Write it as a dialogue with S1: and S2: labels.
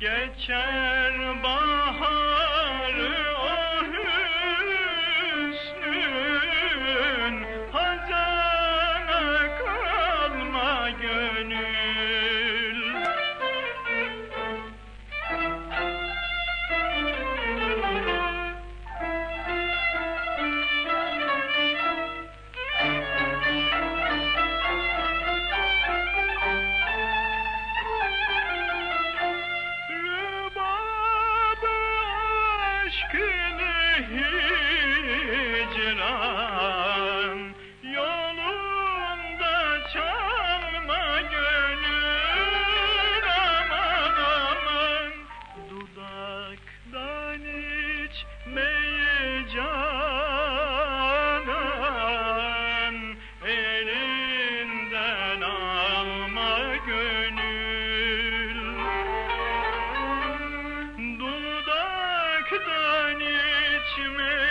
S1: Geçer baharı aşkını hicran içme